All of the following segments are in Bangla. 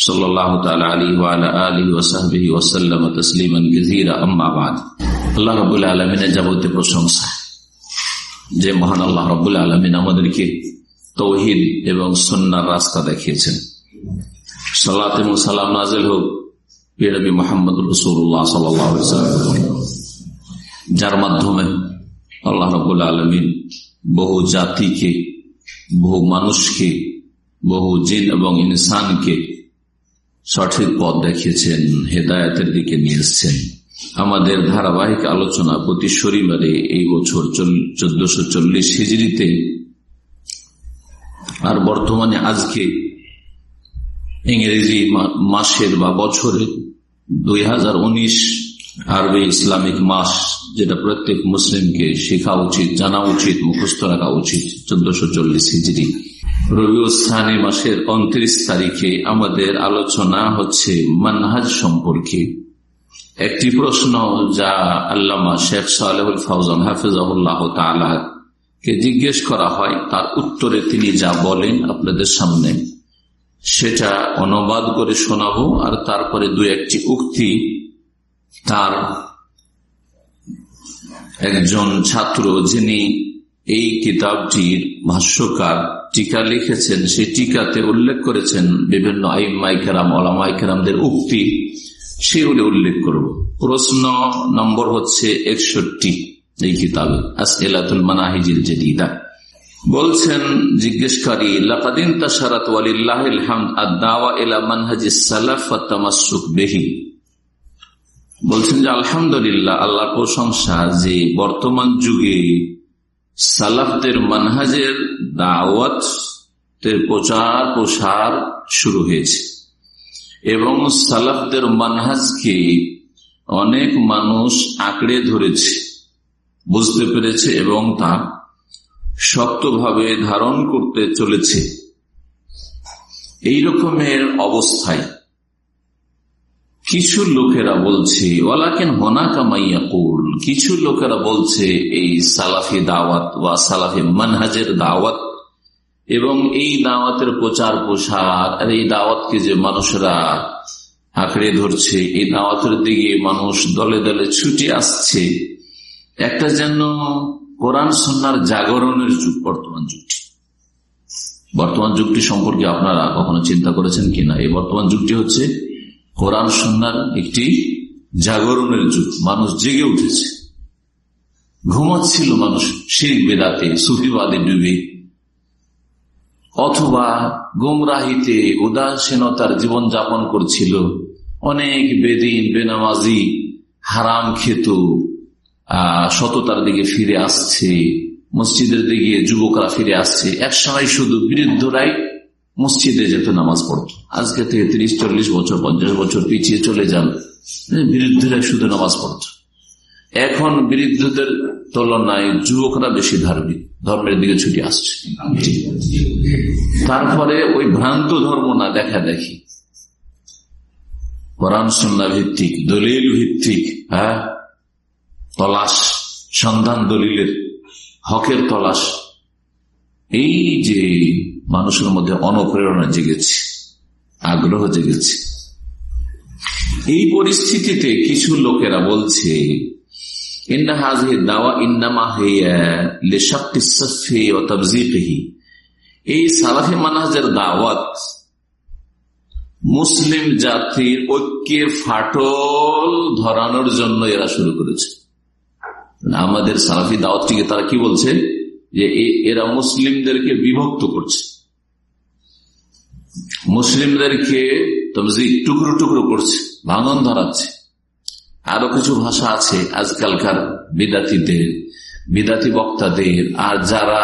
صلى الله تعالى عليه وعلى آله وصحبه وسلم تسليما كثيرا أما بعد আল্লাহ রবুল্লা আলমিনের যাবতীয় প্রশংসা যে মহান আল্লাহ রবুল্লা আলমিন আমাদেরকে তৌহিদ এবং সন্ন্যার রাস্তা দেখিয়েছেন সাল্লাত এবং সালাম নাজেল হোক পিরবি মোহাম্মদ রসুল্লাহ সাল্লাম যার মাধ্যমে আল্লাহ রবুল্লা আলমিন বহু জাতিকে বহু মানুষকে বহু জিন এবং ইনসানকে সঠিক পথ দেখিয়েছেন, হেদায়তের দিকে নিয়ে এসছেন। আমাদের ধারাবাহিক আলোচনা প্রতি শনিবারে এই বছর চোদ্দশো চল্লিশ হিজড়িতে। আর বর্তমানে আজকে ইংরেজি মাসের বা বছরের দুই আরবে ইসলামিক মাস, যেটা প্রত্যেক মুসলিমকে শেখা উচিত, জানা উচিত, মুখস্থ রাখা উচিত, চোদ্দশো চল্লিশ হিজড়ি। রবিউস্থানী মাসের উনত্রিশ তারিখে আমাদের আলোচনা হচ্ছে মানহাজ সম্পর্কে। একটি প্রশ্ন যা আল্লামা শেখ সালেহুল ফৌজান হাফিজাহুল্লাহ কে জিজ্ঞেস করা হয়, তার উত্তরে তিনি যা বলেন আপনাদের সামনে, সেটা অনুবাদ করে শোনাবো আর তারপরে দু একটি উক্তি তার একজন ছাত্র যিনি এই কিতাবটির ভাষ্যকার টিকা লিখেছেন, সেই টিকাতে উল্লেখ করেছেন বিভিন্ন উক্তি, সেগুলি উল্লেখ করব। প্রশ্ন নম্বর হচ্ছে একষট্টি এই কিতাবে আসেলাতুল মানাহিজিল জেদিদা। বলছেন জিজ্ঞেসকারী লাকাদিন তাসারাত ইলা মানহাজি সালাফ বলছেন যে, আলহামদুলিল্লাহ আল্লাহ প্রশংসা যে বর্তমান যুগে সালাফদের মানহাজের দাওয়াত প্রচার প্রসার শুরু হয়েছে। এবং সালাফদের মানহাজকে অনেক মানুষ আঁকড়ে ধরেছে, বুঝতে পেরেছে এবং তা শক্তভাবে ধারণ করতে চলেছে। এই রকমের অবস্থায় কিছু লোকেরা বলছে কিছু লোকেরা বলছে, এই সালাফি দাওয়াত বা সালাফি মানহাজের দাওয়াত এবং এই দাওয়াতের প্রচার প্রসার, আর এই দাওয়াতকে যে মানুষরা আঁকড়ে ধরছে, এই দাওয়াতের দিকে মানুষ দলে দলে ছুটে আসছে। একটা যেন কোরআন সন্ন্যার জাগরণের যুগ, বর্তমান যুগটি। বর্তমান যুগটি সম্পর্কে আপনারা কখনো চিন্তা করেছেন কিনা? এই বর্তমান যুগটি হচ্ছে কোরআন সন্ন্যার একটি জাগরণের যুগ। মানুষ জেগে উঠেছে। ঘুমাচ্ছিল মানুষ শির বেদাতে, সুফিবাদে ডুবে। অথবা গুমরাহিতে উদাসীনতার জীবন যাপন করছিল। অনেক বেদিন, বেনামাজি, হারাম খেত সততার দিকে ফিরে আসছে। মসজিদের দিকে যুবকরা ফিরে আসছে। একসময় শুধু বিরুদ্ধরাই মসজিদে যেত নামাজ পড়তো। আজকে থেকে তিরিশ, চল্লিশ বছর, পঞ্চাশ বছর পিছিয়ে চলে যান বিরুদ্ধরা শুধু নামাজ পড়ত। এখন বিরুদ্ধদের তুলনায় যুবকরা বেশি ধার্মিক, ধর্মের দিকে ছুটে আসছে। তারপরে ওই ভ্রান্ত ধর্ম না দেখা দেখি। ভিত্তিক, দলিল ভিত্তিক হ্যাঁ তলাশ, সন্ধান, দলিলের, হকের তলাশ। এই যে মানুষের মধ্যে অনুপ্রেরণা জেগেছে, আগ্রহ জেগেছে। এই পরিস্থিতিতে কিছু লোকেরা বলছে এই সালাফি দাওয়াত মুসলিম জাতির ঐক্যের ফাটল ধরানোর জন্য এরা শুরু করেছে। আমাদের সালাফি দাওয়াতটিকে তারা কি বলছে? যে এরা মুসলিমদেরকে বিভক্ত করছে। মুসলিমদেরকে টুকরো টুকরো করছে, ভাঙন ধরাচ্ছে। আরও কিছু ভাষা আছে আজকালকার বিদাতিদের বিদাতি বক্তাদের, আর যারা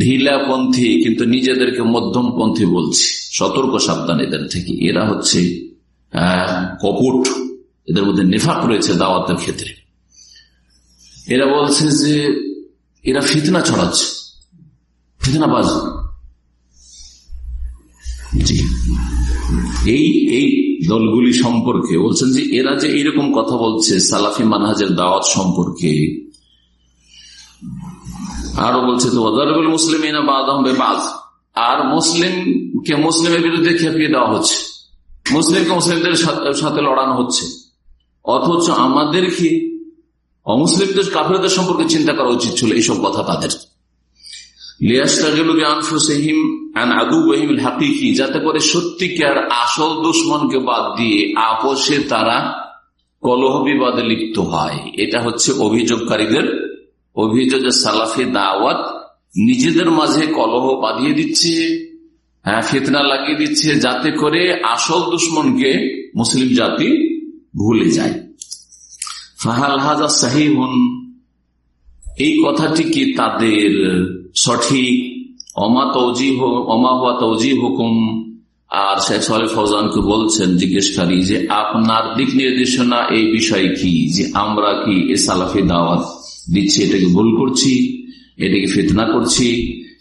ঢিলাপন্থী কিন্তু নিজেদেরকে মধ্যমপন্থী বলছে, সতর্ক সাবধান এদের থেকে। এরা হচ্ছে কপট, এদের মধ্যে নেফাক রয়েছে দাওয়াতের ক্ষেত্রে। এরা বলছে যে এরা ফিতনা ছড়াচ্ছে। ফিতনা বাজ জি। এই এই দলগুলি সম্পর্কে বলছেন যে এরা যে এইরকম কথা বলছে সালাফি মানহাজের দাওয়াত সম্পর্কে, আরও বলছে তো ওদারবুল মুসলিম আর মুসলিমকে মুসলিমের বিরুদ্ধে খেপিয়ে দেওয়া হচ্ছে। মুসলিমকে মুসলিমদের সাথে লড়ানো হচ্ছে। অথচ আমাদেরকে অমুসলিমদের কাফেরদের সম্পর্কে চিন্তা করা উচিত ছিল এইসব কথা তাদের। যাতে করে সত্যিকার আসল দুশ্মনকে বাদ দিয়ে আপোষে তারা কলহ বিবাদে লিপ্ত হয়। এটা হচ্ছে অভিযোগকারীদের, অভিযোগ সালাফি দাওয়াত নিজেদের মাঝে কলহ বাঁধিয়ে দিচ্ছে হ্যাঁ ফিতনা লাগিয়ে দিচ্ছে, যাতে করে আসল দুশ্মনকে মুসলিম জাতি ভুলে যায়। ফাহাল হাজা সাহিহুন। এই কথাটি কি তাদের সঠিক? অমা তৌজি অমা হওয়া তৌজি হুকুম। আর শেখ সালে ফৌজানকে বলছেন জিজ্ঞেসকারী যে আপনার দিক নির্দেশনা এই বিষয় কি? যে আমরা কি এ সালাফি দাওয়াত দিচ্ছি, এটাকে ভুল করছি, এটাকে ফিতনা করছি,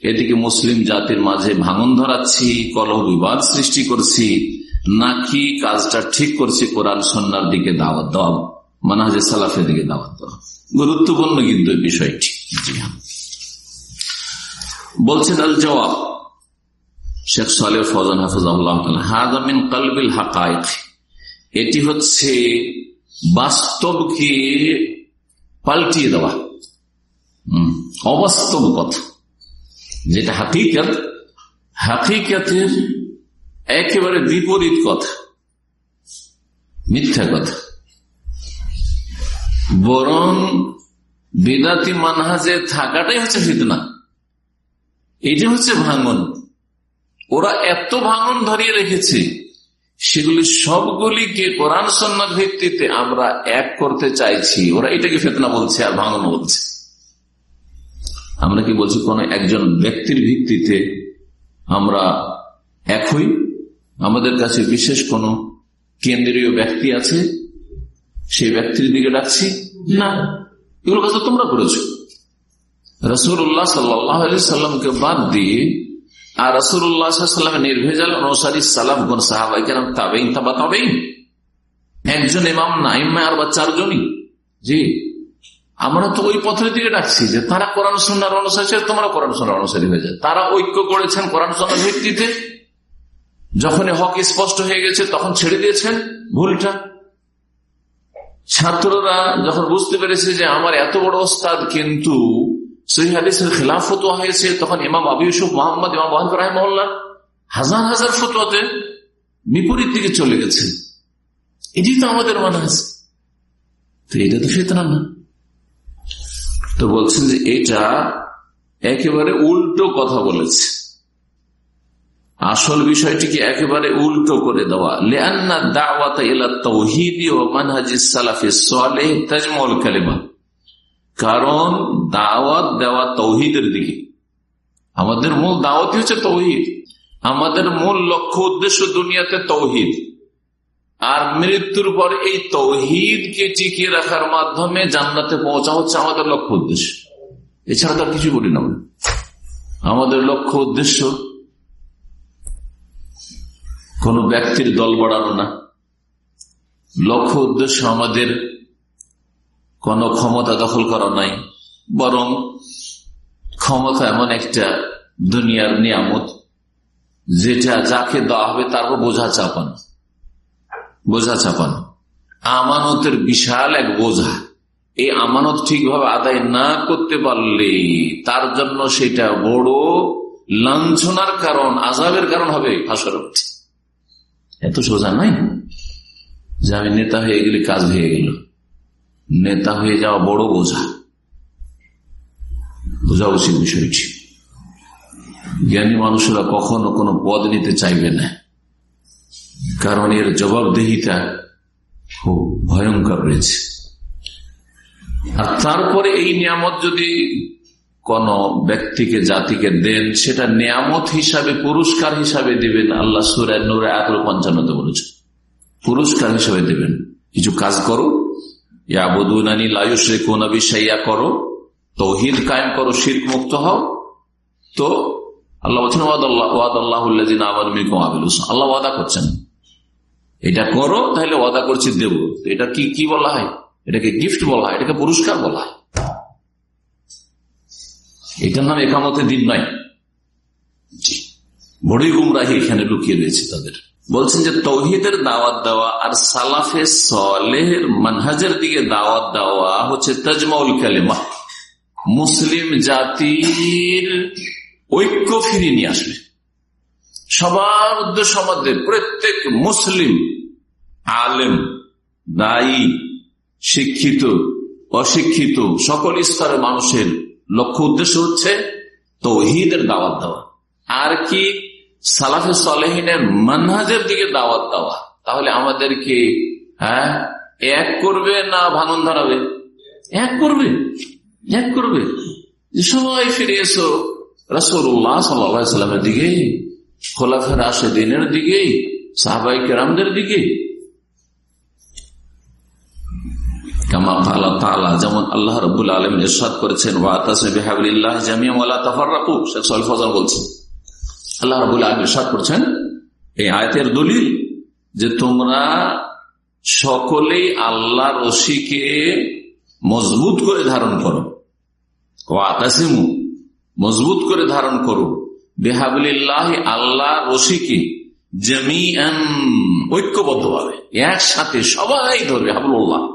এটিকে মুসলিম জাতির মাঝে ভাঙন ধরাচ্ছি, কলহ বিবাদ সৃষ্টি করছি, নাকি কাজটা ঠিক করছি কোরআন সন্ন্যার দিকে দাওয়াত দেওয়া মানাজে সালাফের দিকে দাওয়াত দেওয়া। গুরুত্বপূর্ণ কিন্তু বিষয়টি। বলছেন, আল জবাব শেখ সালে ফজান হাজামিন কালবিল হাকায়ক এটি হচ্ছে বাস্তবকে পাল্টিয়ে দেওয়া। অবাস্তব কথা। যেটা হাকিকাত, হাকিকাতের একেবারে বিপরীত কথা। মিথ্যা কথা। বরং বেদাতি মানহাজে থাকাটাই হচ্ছে ফিতনা। এটা হচ্ছে ভাঙন। ওরা এত ভাঙন ধরিয়ে রেখেছে, সেগুলি সবগুলিকে কোরআন সন্ন্যার ভিত্তিতে আমরা এক করতে চাইছি। ওরা এটাকে ফেতনা বলছে আর ভাঙন বলছে। আমরা কি বলছি, কোন একজন ব্যক্তির ভিত্তিতে আমরা একই আমাদের কাছে বিশেষ কোন কেন্দ্রীয় ব্যক্তি আছে? সেই ব্যক্তির দিকে ডাকছি। না, এগুলো কাছে তোমরা করেছ। রসুল্লাহ সাল্লামকে বাদ দিয়ে, আর রসুল্লাহামের নির্ভেজাল অনুসারী সালাম গুন সাহাবাই কেন তাবেইন, তাবা তাবেইন? একজন ইমাম না, ইম্মা আর বা চারজনই? জি। আমরা তো ওই পথের দিকে ডাকছি যে তারা কোরআন সন্ন্যার অনুসারী তোমরা কোরআন সন্ন্যার অনুসারী হয়ে যায় তারা ঐক্য করেছেন কোরআন সন্ন্যার ভিত্তিতে। যখন হক স্পষ্ট হয়ে গেছে, তখন ছেড়ে দিয়েছেন ভুলটা। ছাত্ররা যখন বুঝতে পেরেছে যে আমার এত বড় ওস্তাদ কিন্তু সেই হাদিসের খেলাফ ফতোয়া হয়েছে, তখন ইমাম আবু ইউসুফ মোহাম্মদ, ইমাম বহান হাজার হাজার ফতোয়াতে বিপরীত দিকে চলে গেছে। এটি তো আমাদের মনে আছে তো এটা তো ফেতনা না। তো বলছেন যে এটা একেবারে উল্টো কথা বলেছে। আসল বিষয়টিকে একেবারে উল্টো করে দেওয়া। দাওয়াত কারণ দাওয়াত দেওয়া তৌহিদের দিকে। আমাদের মূল দাওয়াতই হচ্ছে তৌহিদ। আমাদের মূল লক্ষ্য, উদ্দেশ্য দুনিয়াতে তৌহিদ। আর মৃত্যুর পর এই তৌহিদকে টিকিয়ে রাখার মাধ্যমে জান্নাতে পৌঁছা হচ্ছে আমাদের লক্ষ্য উদ্দেশ্য। এছাড়া তার কিছু বলি না আমাদের লক্ষ্য উদ্দেশ্য কোন ব্যক্তির দল বাড়ানো না। লক্ষ্য উদ্দেশ্য আমাদের কোন ক্ষমতা দখল করা নাই, বরং ক্ষমতা এমন একটা দুনিয়ার নিয়ামত, যেটা যাকে দেওয়া হবে তারপর বোঝা চাপান। বোঝা চাপান। আমানতের বিশাল এক বোঝা। এই আমানত ঠিকভাবে আদায় না করতে পারলে তার জন্য সেটা বড় লাঞ্ছনার কারণ আজাবের কারণ হবে ফাঁসর এত সোজা নাই। যে আমি নেতা হয়ে গেলে কাজ হয়ে গেল। নেতা হয়ে যাওয়া বড় বোঝা। বোঝা উচিত বিষয়টি। জ্ঞানী মানুষরা কখনো কোনো পদ নিতে চাইবে না। কারণ এর জবাবদেহিতা খুব ভয়ঙ্কর রয়েছে। আর তারপরে এই নিয়ামত যদি কোন ব্যক্তিকে, জাতিকে দেন, সেটা নিয়ামত হিসাবে, পুরস্কার হিসাবে দিবেন। আল্লাহ সুরের নূরে আগ্রহ পঞ্চান্নতে বলেছে পুরস্কার হিসাবে দেবেন। কিছু কাজ করো। ইয়াবুদুনানি লায়ুশ্রে কোনবি সাইয়া করো। তৌহিদ কায়েম করো শির্ক মুক্ত হও। তো আল্লাহ বলছেন আল্লাহ ওয়াদা করছেন। এটা করো, তাহলে ওয়াদা করছি, দেব। এটা কি কি বলা হয়? এটাকে গিফট বলা হয়, এটাকে পুরস্কার বলা হয়। এটার নাম একামতে দিন নয় বড়ই গুমরাহি এখানে লুকিয়ে রয়েছে তাদের। বলছেন যে, তৌহিদের দাওয়াত দেওয়া আর সালাফে সলেহের মানহাজের দিকে দাওয়াত দেওয়া হচ্ছে তাজমাউল কালেমা। মুসলিম জাতির ঐক্য ফিরিয়ে নিয়ে আসবে। সবার উদ্দেশ্য মধ্যে প্রত্যেক মুসলিম, আলেম, দায়ী, শিক্ষিত, অশিক্ষিত, সকল স্তরের মানুষের লক্ষ্য উদ্দেশ্য হচ্ছে তৌহিদের দাওয়াত দেওয়া। আর কি সালাফে সালেহিনের মানহাজের দিকে দাওয়াত দেওয়া। তাহলে আমাদেরকে হ্যাঁ এক করবে না ভানন ধরাবে? এক করবে। এক করবে। সবাই ফিরে এসো রসুল্লাহ সাল্লামের দিকে খোলাফের আসে দিনের দিকে সাহবাই কেরামদের দিকে। যেমন আল্লাহ রবুল আলম ইরশাদ করেছেন বলছেন, আল্লাহ রবুল আলম ইরশাদ করছেন, এই আয়তের দলিল যে তোমরা সকলেই আল্লাহ রশিকে মজবুত করে ধারণ করো। ও আকাশিমু মজবুত করে ধারণ করো। বেহাবুল্লাহ আল্লাহ রশিকে জমিয়ান ঐক্যবদ্ধ ভাবে একসাথে সবাই ধরবে হাবুল্লাহ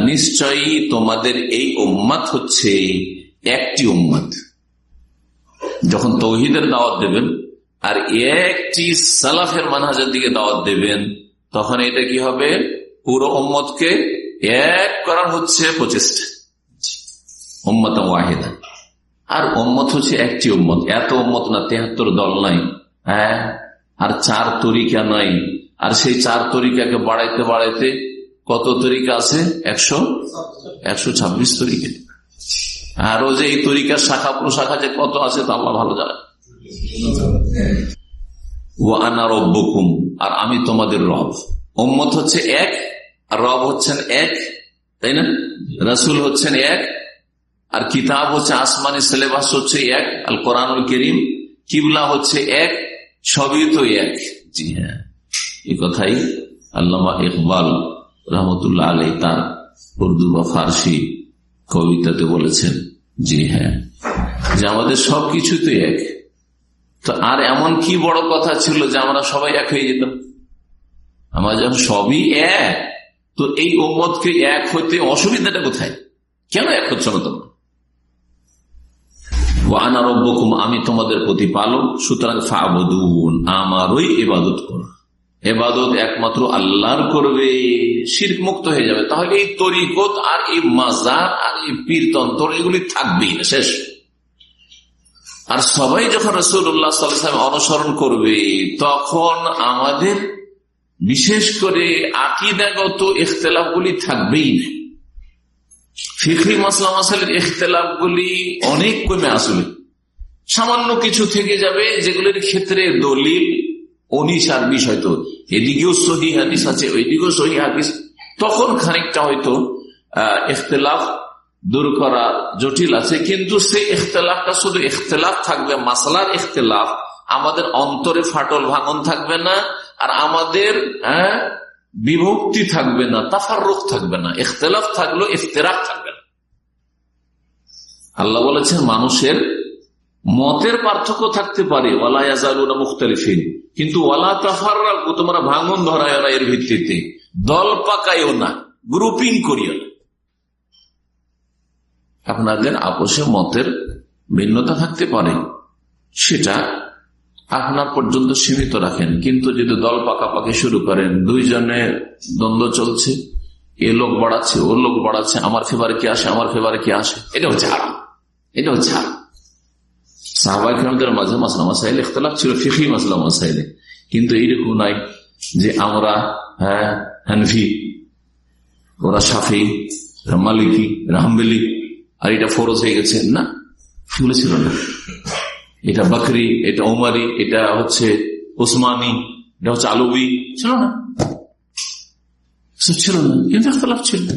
নিশ্চয়ই তোমাদের এই হচ্ছে একটি যখন তৌহিদের দাওয়াত দেবেন আর একটি সালাফের মানহাজের দিকে দাওয়াত দেবেন, তখন এটা কি হবে? পুরো উম্মতকে এক করার হচ্ছে প্রচেষ্টা। উম্মত ওয়াহিদা। আর উম্মত হচ্ছে একটি উম্মত। এত উম্মত না, তেহাত্তর দল নাই। হ্যাঁ? আর চার তরিকা নাই। আর সেই চার তরিকাকে বাড়াইতে বাড়াইতে কত তরিকা আছে? একশো? একশো ছাব্বিশ তরিকা। আরও যে এই তরিকার শাখা প্রশাখা যে কত আছে তা আল্লাহ ভালো জানে ও আনা রব্বকুম। আর আমি তোমাদের রব। ওম্মত হচ্ছে এক রব হচ্ছেন এক, তাই না? রসুল হচ্ছেন এক আর কিতাব হচ্ছে আসমানি সিলেবাস হচ্ছে এক আল কোরআনুল করিম, কিবলা হচ্ছে এক, সবই তো এক। জি হ্যাঁ। এই কথাই আল্লামা ইকবাল রহমতুল্লাহ আলাই তার উর্দু বা ফার্সি কবিতাতে বলেছেন, জি হ্যাঁ। যে আমাদের সবকিছু তো এক। তো আর এমন কি বড় কথা ছিল যে আমরা সবাই এক হয়ে যেতাম? আমরা যখন সবই এক, তো এই ওম্মতকে এক হইতে অসুবিধাটা কোথায়? কেন এক হচ্ছে না আমি তোমাদের প্রতিপালক, সুতরাং ফাবুন আমারই এবাদত করো। এবাদত একমাত্র আল্লাহর করবে শির মুক্ত হয়ে যাবে। তাহলে এই তরিকত আর এই মাজার আর এই পীরতন্ত্র, এগুলি থাকবেই না, শেষ। আর সবাই যখন রসুল্লাহ সাল্লাম অনুসরণ করবে, তখন আমাদের বিশেষ করে আকিদাগত ইখতলাফগুলি থাকবেই না। ফিখরি মাসলা মাসালের ইখতলাফ গুলি অনেক কমে আসবে। সামান্য কিছু থেকে যাবে, যেগুলির ক্ষেত্রে দলিল অনিসার বিষয় তো। এদিকেও সহি হাদিস আছে, ওইদিকেও সহি হাদিস। তখন খানিকটা হয়তো ইখতলাফ দূর করা জটিল আছে, কিন্তু সেই ইখতলাফটা শুধু ইখতলাফ থাকবে, মাসালার ইখতলাফ আমাদের অন্তরে ফাটল ভাঙন থাকবে না, আর আমাদের হ্যাঁ বিভক্তি থাকবে না তাফার রোগ থাকবে না, ইখতলাফ থাকল ইফতেরাক থাকবে না। আল্লাহ বলেছেন, মানুষের মতের পার্থক্য থাকতে পারে কিন্তু তোমরা ভাঙন ধরায় না এর ভিত্তিতে। দল পাকায়ও না, গ্রুপিং করিও না। আপনাদের আপোষে মতের ভিন্নতা থাকতে পারে, সেটা আপনার পর্যন্ত সীমিত রাখেন। কিন্তু যদি দল পাকাপাকি শুরু করেন, দুইজনে দ্বন্দ্ব চলছে, এ লোক বাড়াচ্ছে ওর লোক বাড়াচ্ছে, আমার ফেভারে কি আসে, আমার ফেভারে কি আসে? এটা হচ্ছে হারাম। এটা হচ্ছে সাহবাইকরামদের মাঝে ফিফি কিন্তু নাই যে আমরা হ্যাঁ ওরা মালিকি, রাহমবেলি, আর এটা ফরজ হয়ে গেছে। না, ফুলে ছিল না। এটা বাকরি এটা ওমারি এটা হচ্ছে ওসমানি এটা হচ্ছে আলবি। ছিল না? ছিল না। কিন্তু ছিল।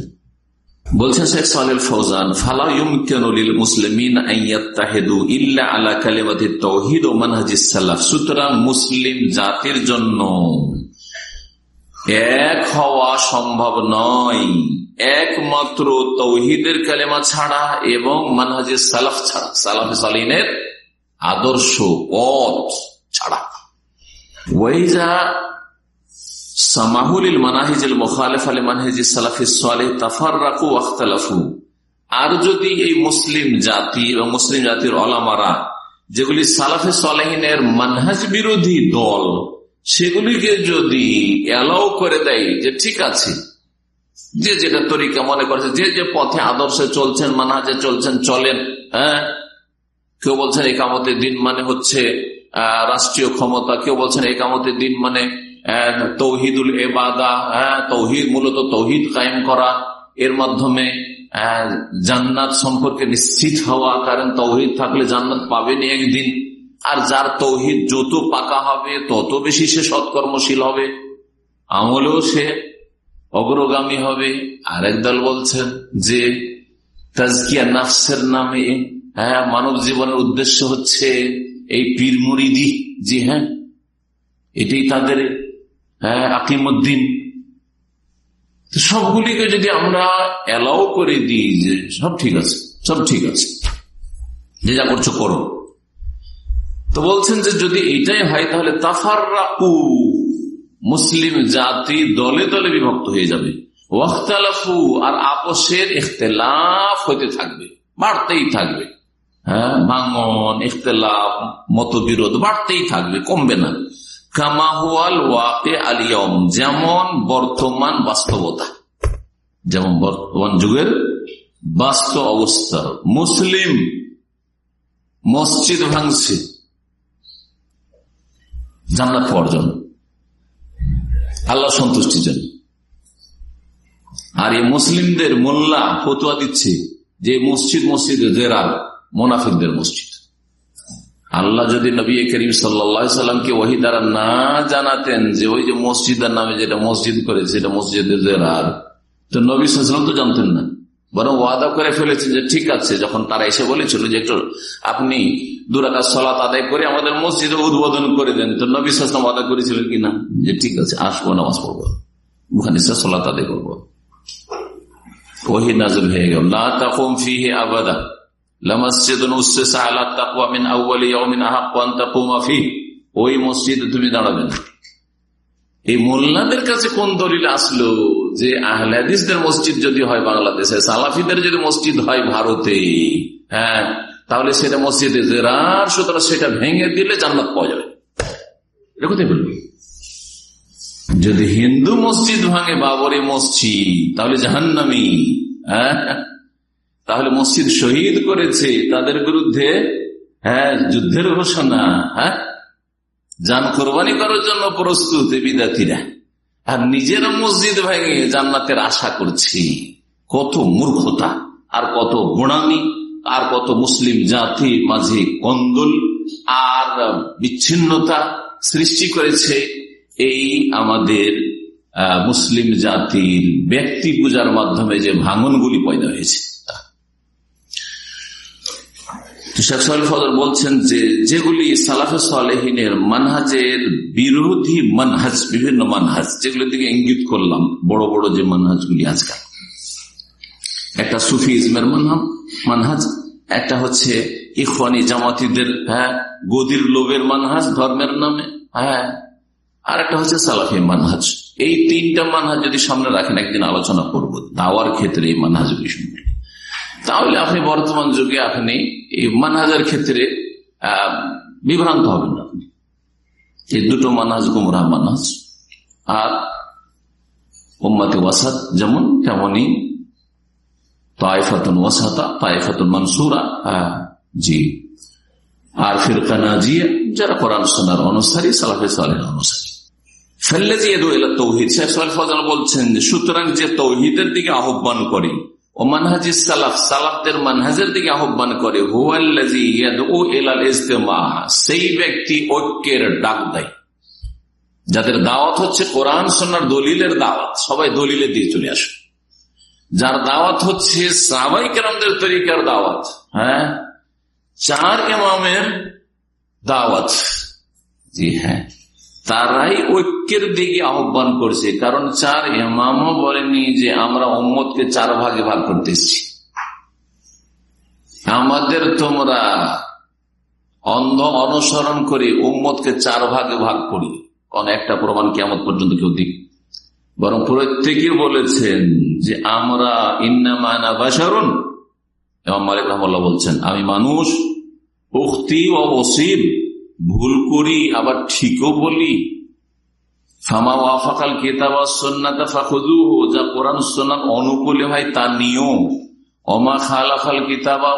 বলছেন শেখ সালেল ফৌজান ফালা ইউমকিনুল মুসলিমিন আইয়াত্তাহিদু ইল্লা আলা কালিমাতি তাওহীদ ও মানহাজিস সালাফ। সুতরাং মুসলিম জাতির জন্য এক হওয়া সম্ভব নয়। একমাত্র তৌহিদের কালেমা ছাড়া এবং মানহাজির সালাফ ছাড়া। সালাফ সালিনের আদর্শ পথ ছাড়া। ওয়াইজা সামাহুল মানাহিজুল মুখালেফ আলী মানহাজি সালাফি সালেহ তাফাররাকু আখতালাফু আর যদি এই মুসলিম জাতি এবং মুসলিম জাতির অলামারা যেগুলি সালাফে সালেহিনের মানহাজ বিরোধী দল, সেগুলিকে যদি অ্যালাউ করে দেয় যে ঠিক আছে, যে যেটা তরিকা মনে করছে, যে যে পথে আদর্শে চলছেন, মানহাজে চলছেন, চলেন হ্যাঁ কেউ বলছেন একামতের দিন মানে হচ্ছে রাষ্ট্রীয় ক্ষমতা। কেউ বলছেন একামতের দিন মানে তৌহিদুল এবাদা হ্যাঁ তৌহিদ, মূলত তৌহিদ কায়েম করা। এর মাধ্যমে জান্নাত সম্পর্কে নিশ্চিত হওয়া, কারণ তৌহিদ থাকলে জান্নাত পাবেনি একদিন। আর যার তৌহিদ যত পাকা হবে, তত বেশি সে সৎকর্মশীল হবে। আমলেও সে অগ্রগামী হবে। আরেক দল বলছেন যে, তাজকিয়া নাফসের নামে হ্যাঁ মানব জীবনের উদ্দেশ্য হচ্ছে এই পীর মুরিদি, জি হ্যাঁ এটাই তাদের হ্যাঁ আকিমুদ্দিন। সবগুলিকে যদি আমরা অ্যালাউ করে দিই যে সব ঠিক আছে, সব ঠিক আছে, যে যা করছ করো। তো বলছেন যে যদি এটাই হয় তাহলে তাফাররাকু মুসলিম জাতি দলে দলে বিভক্ত হয়ে যাবে। ওয়াক্তালাফু আর আপসের ইখতলাফ হইতে থাকবে, বাড়তেই থাকবে। হ্যাঁ ভাঙন, ইখতলাফ, মতবিরোধ বাড়তেই থাকবে, কমবে না। কামাহুয়াল ওয়াকে আলিয়ম, যেমন বর্তমান বাস্তবতা। যেমন বর্তমান যুগের বাস্তব অবস্থা। মুসলিম মসজিদ ভাঙছে। জান্নাত পাওয়ার জন্য। আল্লাহ সন্তুষ্টির জন্য। আর এই মুসলিমদের মোল্লা ফতুয়া দিচ্ছে যে মসজিদ মসজিদে জেরার মোনাফিকদের মসজিদ। আল্লাহ যদি নবী করিম সাল্লামকে ওহি দ্বারা না জানাতেন যে ওই যে মসজিদের নামে যেটা মসজিদ করেছে এটা মসজিদের জেরার তো নবী সাল্লাম তো জানতেন না। বরং ওয়াদা করে ফেলেছেন যে ঠিক আছে, যখন তারা এসে বলেছিল যে একটু আপনি দুরাকার সলাত আদায় করে আমাদের মসজিদে উদ্বোধন করে দেন, তো নবী সাল্লাম ওয়াদা করেছিলেন কিনা যে ঠিক আছে, আসব, নামাজ পড়ব। ওখানে সলাত আদায় করব। ওহি নাজল হয়ে গেল। না তখন ফিহে আবাদা। ওই মসজিদে তুমি দাঁড়াবে না। এই মোল্লাদের কাছে কোন দলিল আসলো যে আহলাদিসদের মসজিদ যদি হয় বাংলাদেশে, সালাফিদের যদি মসজিদ হয় ভারতে? হ্যাঁ তাহলে সেটা মসজিদে জেরার, সুতরাং সেটা ভেঙে দিলে জান্নাত পাওয়া যাবে। কোথায় বলবি? যদি হিন্দু মসজিদ ভাঙে বাবরি মসজিদ, তাহলে জাহান্নামি। হ্যাঁ তাহলে মসজিদ শহীদ করেছে তাদের বিরুদ্ধে? হ্যাঁ যুদ্ধের ঘোষণা হ্যাঁ? যান কোরবানি করার জন্য প্রস্তুত বিদ্যার্থীরা। আর নিজের মসজিদ ভেঙে জান্নাতের আশা করছি। কত মূর্খতা, আর কত গুণামি, আর কত মুসলিম জাতি মাঝে কন্দল, আর বিচ্ছিন্নতা সৃষ্টি করেছে। এই আমাদের মুসলিম জাতির ব্যক্তি পূজার মাধ্যমে যে ভাঙনগুলি পয়দা হয়েছে। বলছেন যে, যেগুলি সালাফে সালেহিনের মানহাজের বিরোধী মানহাজ, বিভিন্ন মানহাজ, যেগুলোর দিকে ইঙ্গিত করলাম, বড় বড় যে মানহাজগুলি আজকাল। একটা সুফি ইজমের মানহাজ, একটা হচ্ছে ইফানি জামাতিদের হ্যাঁ গদির লোভের মানহাজ, ধর্মের নামে হ্যাঁ আর একটা হচ্ছে সালাফি মানহাজ। এই তিনটা মানহাজ যদি সামনে রাখেন, একদিন আলোচনা করব, দাওয়ার ক্ষেত্রে এই মানহাজগুলি শুনবেন তাহলে আপনি বর্তমান যুগে আপনি এই মানহাজের ক্ষেত্রে বিভ্রান্ত হবেন না আপনি। এই দুটো মানহাজ গুমরাহ মানহাজ। আর উম্মাতে ওয়াসাত যেমন তেমনই তাইফাতুন ওয়াসাতা, তাইফাতুন মানসুরা জি। আর ফিরকা নাজিয়া, যারা কোরআন সোনার অনুসারী, সালাফে সালের অনুসারী। ফেললে যে তৌহিদ সাহেব বলছেন সুতরাং যে তৌহিদের দিকে আহ্বান করে ও মানহাজি সালাফ, সালাফদের মানহাজের দিকে আহ্বান করে সেই ব্যক্তি ঐক্যের ডাক দেয়। যাদের দাওয়াত হচ্ছে কোরআন সোনার দলিলের দাওয়াত, সবাই দলিলের দিয়ে চলে আসে। যার দাওয়াত হচ্ছে সাবাই কেরামদের তরিকার দাওয়াত হ্যাঁ চার ইমামের দাওয়াত। জি হ্যাঁ। তারাই ঐক্যের দিকে আহ্বান করছে। কারণ চার ইমামও বলেনি যে আমরা কে চার ভাগে ভাগ করতেছি আমাদের তোমরা অন্ধ অনুসরণ করে কে চার ভাগে ভাগ করি। কোন একটা প্রমাণ কেমন পর্যন্ত কেউ দিক। বরং প্রত্যেকে বলেছেন যে আমরা ইন্নামানা এবং মালিক রহমাল্লাহ বলছেন, আমি মানুষ উক্তি ও ওসিব ভুল করি, আবার ঠিকও বলি। ফামা যা কোরআন অনুকূলে হয় তা নিয়ম। অমা খালাফাল কিতাবা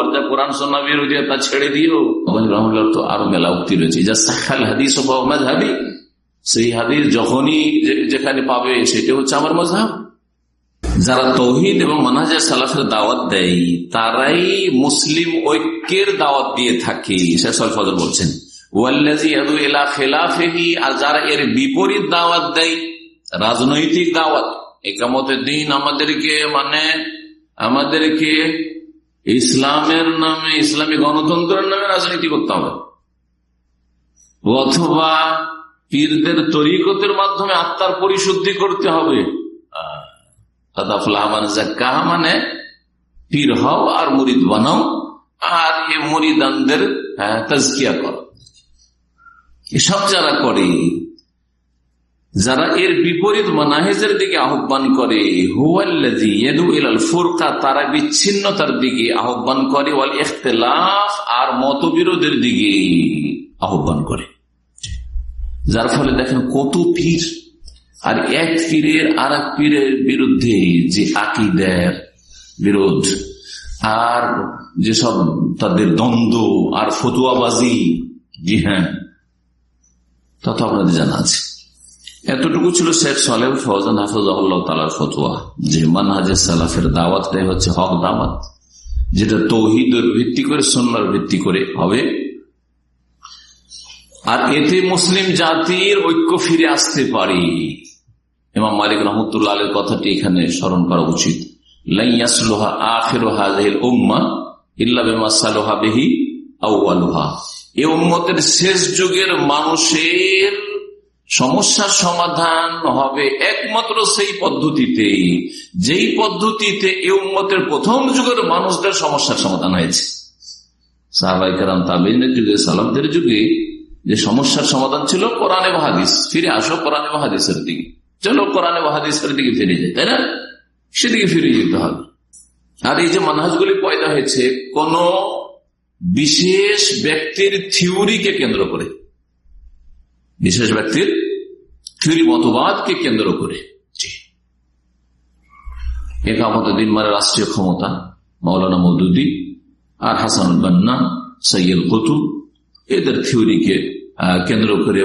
আর যা কোরআন সন্না বিরোধী তা ছেড়ে দিও। রহমুল্লাহ তো আরও মেলা উক্তি রয়েছে। যা সাক্ষাল হাদিস সেই হাদিস যখনই যেখানে পাবে, সেটা হচ্ছে আমার মজাব যারা তৌহিদ এবং মানাজের সালাফের দাওয়াত দেয়, তারাই মুসলিম ঐক্যের দাওয়াত দিয়ে থাকে শেষল ফজর বলছেন। আর যারা এর বিপরীত দাওয়াত দেয়, রাজনৈতিক দাওয়াত, একামতের দিন আমাদেরকে মানে আমাদেরকে ইসলামের নামে, ইসলামী গণতন্ত্রের নামে রাজনীতি করতে হবে। অথবা পীরদের তরিকতের মাধ্যমে আত্মার পরিশুদ্ধি করতে হবে। মানে পীর হও আর মুরিদ বানাও আর এ মুরিদানদের তাজকিয়া কর এসব যারা করে যারা এর বিপরীত মানাহেজের দিকে আহ্বান করে ফুরকা তারা বিচ্ছিন্নতার দিকে আহ্বান করে ওয়াল ইখতলাফ আর মতবিরোধের দিকে আহ্বান করে যার ফলে দেখেন কত পীর আর এক পীরের আর এক পীরের বিরুদ্ধে যে আকিদের বিরোধ, আর যেসব তাদের দ্বন্দ্ব আর ফতুয়াবাজি, জি হ্যাঁ তত আপনাদের জানা আছে। এতটুকু ছিল শেখ সালেম ফৌজান হাফিজাল্লাহ তালার ফতুয়া, যে মানহাজের সালাফের দাওয়াতটাই হচ্ছে হক দাওয়াত, যেটা তৌহিদের ভিত্তি করে সন্ন্যার ভিত্তি করে হবে। আর এতে মুসলিম জাতির ঐক্য ফিরে আসতে পারে। ইমাম মালিক রহমতুল্লাহ কথাটি এখানে স্মরণ করা উচিত। লাইয়াসলোহা আখেরোহা উম্মা ইল্লা বেমা সালোহা বেহি আউআলুহা এ শেষ যুগের মানুষের সমস্যার সমাধান হবে একমাত্র সেই পদ্ধতিতে যেই পদ্ধতিতে এ উম্মতের প্রথম যুগের মানুষদের সমস্যার সমাধান হয়েছে। সাহবাইকার তাবিনের যুগে সালামদের যুগে যে সমস্যার সমাধান ছিল কোরআনে মহাদিস ফিরে আসো কোরআনে মহাদিসের দিকে। চলো কোরআনে মহাদিসের দিকে ফিরে যায় তাই না? সেদিকে ফিরে যেতে হবে। আর এই যে মানহাজগুলি পয়দা হয়েছে, কোন বিশেষ ব্যক্তির থিওরিকে কেন্দ্র করে, বিশেষ ব্যক্তির থিওরি মতবাদকে কেন্দ্র করে একামত দিন মানে রাষ্ট্রীয় ক্ষমতা মৌলানা মৌদুদি আর হাসান বান্না সৈয়দ কতুব, এদের থিওরিকে কেন্দ্র করে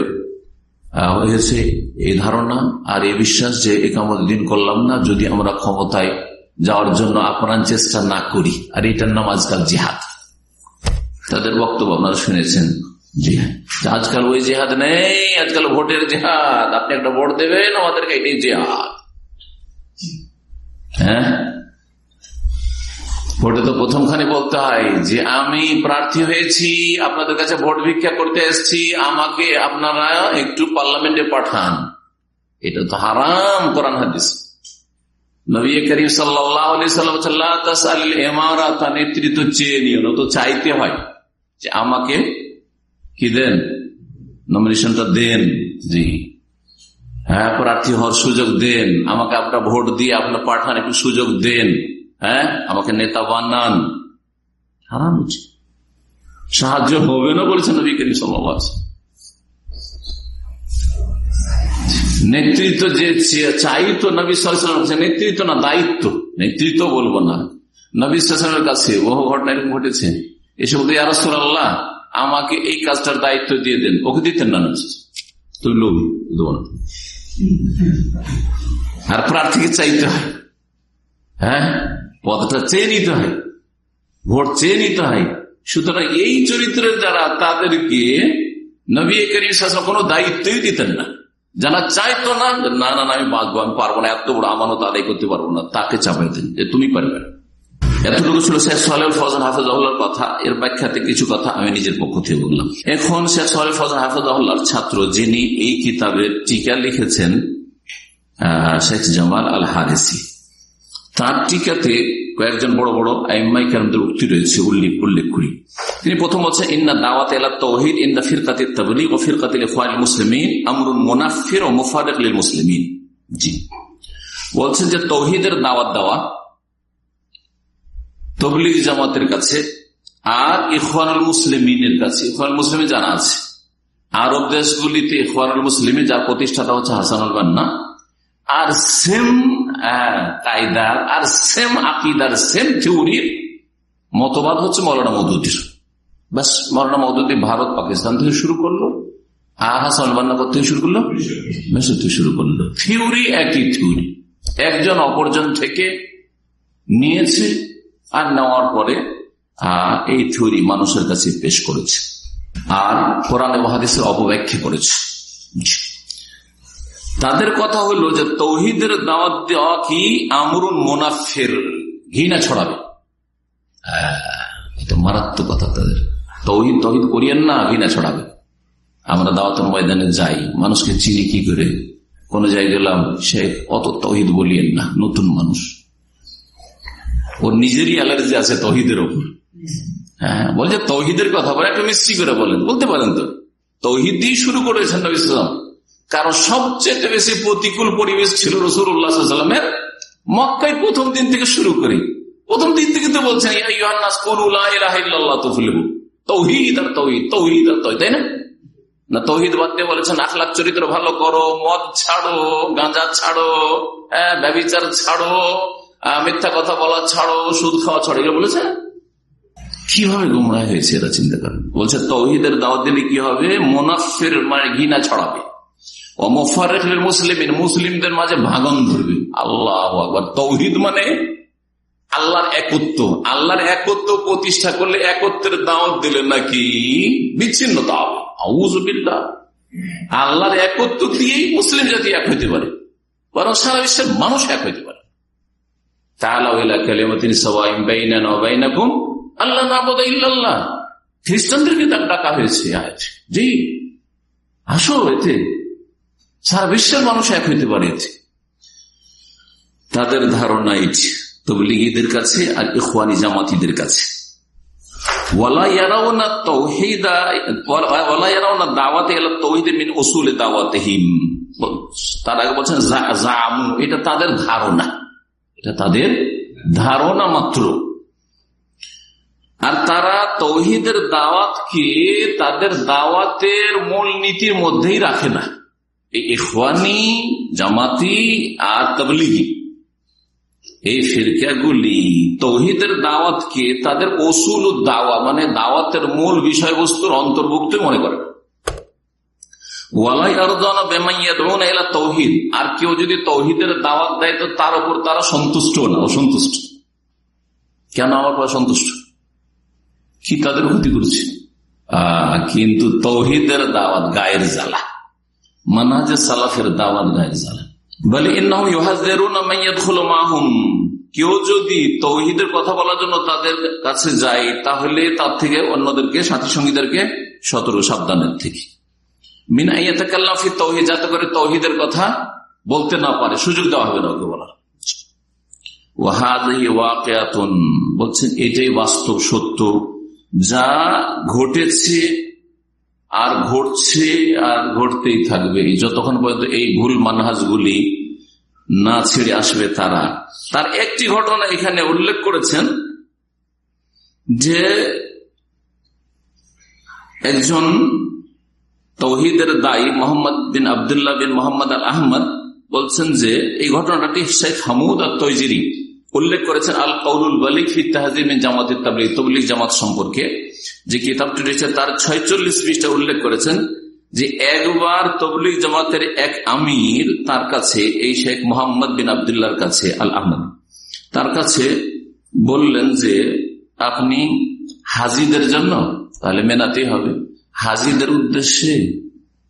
হয়েছে এই ধারণা আর এই বিশ্বাস যে একামত দিন করলাম না, যদি আমরা ক্ষমতায় যাওয়ার জন্য আপ্রাণ চেষ্টা না করি। আর এটার নাম আজকাল জিহাদ। তাদের বক্তব্য আপনারা শুনেছেন আজকাল ওই জেহাদ নেই, আজকাল ভোটের জেহাদ। আপনি একটা ভোট দেবেন, আমাদেরকে এটাই জেহাদ। হ্যাঁ? ভোটে তো প্রথমখানে বলতে হয় যে আমি প্রার্থী হয়েছি, আপনাদের কাছে ভোট ভিক্ষা করতে এসছি, আমাকে আপনারা একটু পার্লামেন্টে পাঠান। এটা তো হারাম কোরআন হাদিস। সাল্লাহ নেতৃত্ব চেয়ে তো চাইতে হয় যে আমাকে কি দেন? নমিনেশনটা দেন, জি। হ্যাঁ প্রার্থী হওয়ার সুযোগ দেন, আমাকে আপনার ভোট দিয়ে আপনার পাঠান, একটু সুযোগ দেন। হ্যাঁ? আমাকে নেতা বানান। হারাম উচিত সাহায্য হবে না বলেছেন নবী করিম সাল্লাহ নেতৃত্ব যে চাই তো নবী নেতৃত্ব না দায়িত্ব। নেতৃত্ব বলব না। নবী সালামের কাছে বহু ঘটনা এরকম ঘটেছে। এসব ইয়ারসুল আল্লাহ আমাকে এই কাজটার দায়িত্ব দিয়ে দেন। ওকে দিতেন না তুই লোভী আর প্রার্থীকে চাইতে হয়। হ্যাঁ? পদটা চেয়ে নিতে হয়, ভোট চেয়ে নিতে হয়। সুতরাং এই চরিত্রের যারা, তাদেরকে নবী করিম কোনো দায়িত্বই দিতেন না। যারা চাইতো না না না আমি বাঁচবো আমি পারব না, এত বড় আমানত আদায় করতে পারব না, তাকে চাপাইতেন যে তুমি পারবে না। এতটুকু ছিল শেখ সোহেল ফজল হাফেজাউল্লার কথা। এর ব্যাখ্যাতে কিছু কথা আমি নিজের পক্ষ থেকে বললাম। এখন শেখ সোহেল ফজল হাফেজাউল্লার ছাত্র যিনি এই কিতাবের টিকা লিখেছেন শেখ জামাল আল হারেসি তার টিকাতে কয়েকজন বড় বড় আইম্মাই কারণদের উক্তি রয়েছে, উল্লেখ উল্লেখ করি। তিনি প্রথম বলছেন, ইন্না দাওয়াত এলা তহিদ ইন্দা ফিরকাতি তাবলি ও ফিরকাতিল ফাইল মুসলিমিন আমরুল মুনাফির ও মুফারেক মুসলিমিন। জি। বলছেন যে তৌহিদের দাওয়াত দেওয়া তবলিগ জামাতের কাছে আর ইফানুল মুসলিমিনের কাছে। ইফানুল মুসলিম জানা আছে, আরব দেশগুলিতে ইফানুল মুসলিমের যার প্রতিষ্ঠাতা হচ্ছে হাসানুল বান্না, আর সেম কায়দার আর সেম আকিদার সেম থিওরির মতবাদ হচ্ছে মৌলানা মদুদ্দির বাস মৌলানা মদুদ্দি ভারত পাকিস্তান থেকে শুরু করল, আর হাসান বান্না থেকে শুরু করল, মেসর থেকে শুরু করল। থিওরি একই থিওরি একজন অপরজন থেকে নিয়েছে আর নেওয়ার পরে এই থিওরি মানুষের কাছে পেশ করেছে। আর কোরআন মহাদেশের অপব্যাখ্যা করেছে। তাদের কথা হলো যে তৌহিদের দাওয়াত দেওয়া কি আমরুন মোনাফের, ঘৃণা ছড়াবে। এটা মারাত্মক কথা তাদের। তৌহিদ তহিদ করিয়েন না, ঘৃণা ছড়াবে। আমরা দাওয়াতের ময়দানে যাই, মানুষকে চিনি কি করে? কোন জায়গায় গেলাম, সে অত তহিদ বলিয়েন না, নতুন মানুষ। ওর নিজেরই অ্যালার্জি আছে তহিদের ওপর। হ্যাঁ বলছে তহিদের কথা, বলে একটু মিস্ত্রি করে বলেন, বলতে পারেন তো। তৌহিদ দিয়ে শুরু করেছেন ইসলাম কারণ সবচেয়ে বেশি প্রতিকূল পরিবেশ ছিল রসুর উল্লাহামের মক্কায় প্রথম দিন থেকে শুরু করি। প্রথম দিন থেকে তো বলছেন তৌহিদ আর তৌহিদ তৌহিদ আর তৌহিদ, তাই না? না, তৌহিদ বাদ দিয়ে বলেছেন আখলাখ চরিত্র ভালো করো, মদ ছাড়ো, গাঁজা ছাড়ো হ্যাঁ ব্যবচার ছাড়ো মিথ্যা কথা বলা ছাড়ো, সুদ খাওয়া ছাড়ো। এগুলো বলেছে? কীভাবে গুমরাহ হয়েছে, এরা চিন্তা করেন? বলছে, তৌহিদের দাওয়াত দিলে কি হবে? মোনাফের মানে ঘৃণা ছড়াবে। ও মোফারেফের মুসলিম মুসলিমদের মাঝে ভাগন ধরবে। আল্লাহ আকবর। তৌহিদ মানে আল্লাহর একত্ব। আল্লাহর একত্ব প্রতিষ্ঠা করলে একত্রের দাওয়াত দিলে নাকি বিচ্ছিন্নতা হবে। আল্লাহর একত্ব দিয়েই মুসলিম জাতি এক হইতে পারে। বরং সারা বিশ্বের মানুষ এক হইতে পারে। আল্লাহ খ্রিস্টানদেরকে ডাকা হয়েছে আজ। জি। আসো এতে। সারা বিশ্বের মানুষ এক হইতে পারে তাদের ধারণা এটি, তবলিগীদের কাছে আর ইখওয়ানি জামাতিদের কাছে। তারা বলছেন এটা তাদের ধারণা। এটা তাদের ধারণা মাত্র। আর তারা তৌহিদের দাওয়াতকে তাদের দাওয়াতের মূল নীতির মধ্যেই রাখে না। ইখওয়ানি, জামাতি আর তবলিগি, এই ফিরকাগুলি দাওয়াতকে তাদের অসুল দাওয়া মানে দাওয়াতের মূল বিষয়বস্তুর অন্তর্ভুক্ত মনে করে। তৌহিদ, আর কেউ যদি তৌহিদের দাওয়াত দেয়, তো তার উপর তারা সন্তুষ্ট না, অসন্তুষ্ট। কেন আমার পর সন্তুষ্ট কি তাদের ক্ষতি করছে? কিন্তু তৌহিদের দাওয়াত গায়ের জ্বালা। মানাজে সালাফের দাওয়াত গায়ের জ্বালা বলে কেউ যদি তৌহিদের কথা বলার জন্য তাদের কাছে যায়, তাহলে তার থেকে অন্যদেরকে, সাথী সঙ্গীদেরকে সতর্ক, সাবধানের থেকে। মিনা ইয়াতাকাল্লাফি তৌহিদ, যাতে করে তৌহিদের কথা বলতে না পারে। সুযোগ দেওয়া হবে না ওকে বলার। বলছেন, এটাই বাস্তব সত্য। যা ঘটেছে আর ঘটছে আর ঘটতেই থাকবে। যতক্ষণ পর্যন্ত এই ভুল মানহাজগুলি না ছেড়ে আসবে তারা। তার একটি ঘটনা এখানে উল্লেখ করেছেন যে একজন তৌহিদের দায়ী মোহাম্মদ বিন আবদুল্লাহ বিন মোহাম্মদ আল আহমদ বলছেন যে, এই ঘটনাটি শেখ হামুদ আর তৈজিরি উল্লেখ করেছেন আল কৌরুল বালিক ফিতাহিম জামাত তাবলিক তবলিক জামাত সম্পর্কে। যে কিতাবটি রয়েছে তার ছয়চল্লিশ পৃষ্ঠা উল্লেখ করেছেন যে একবার তবলিক জামাতের এক আমির তার কাছে, এই শেখ মোহাম্মদ বিন আবদুল্লাহর কাছে, আল আহমদ, তার কাছে বললেন যে, আপনি হাজিদের জন্য, তাহলে মেনাতেই হবে। হাজিদের উদ্দেশ্যে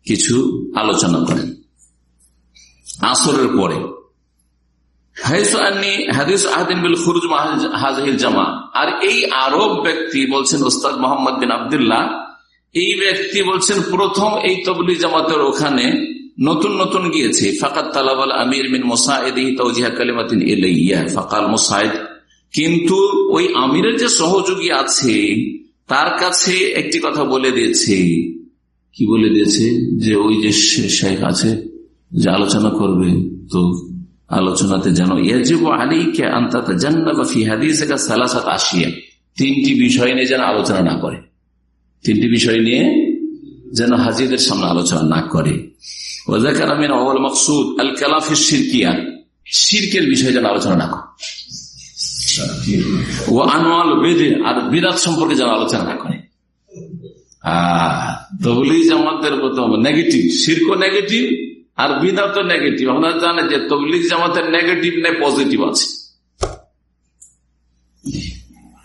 কিছু আলোচনা করেন। আসরের পরে আর এই আরব ব্যক্তি বলছেন ওস্তাদ মোহাম্মদ বিন আবদুল্লাহ, এই ব্যক্তি বলছেন প্রথম এই তবলি জামাতের ওখানে নতুন নতুন গিয়েছে। ফাকাত তালাবাল আমির মিন মোসাইদি তৌজিহা কালিমাতিন এলাইয়া ফাকাল মোসাইদ, কিন্তু ওই আমিরের যে সহযোগী আছে, তার কাছে একটি কথা বলে দিয়েছে। কি বলে দিয়েছে? যে ওই যে শেখ আছে, যে আলোচনা করবে, তো আলোচনাতে যেন ইয়াজিব আলীকে আন্তাত জান্নাবা ফি হাদিসে সালাসাত তিনটি বিষয় নিয়ে যেন আলোচনা না করে। তিনটি বিষয় নিয়ে যেন হাজিদের সামনে আলোচনা না করে। ওজাকার আমিন অল মকসুদ আল সিরকের বিষয়ে যেন আলোচনা না করে। ও আনোয়াল বেদে আর বিরাট সম্পর্কে যেন আলোচনা না করে। তবলি জামাতের প্রথম নেগেটিভ শির্ক নেগেটিভ আর বিদাত নেগেটিভ আপনারা জানেন যে তবলিগ জামাতের নেগেটিভ নেই পজিটিভ আছে।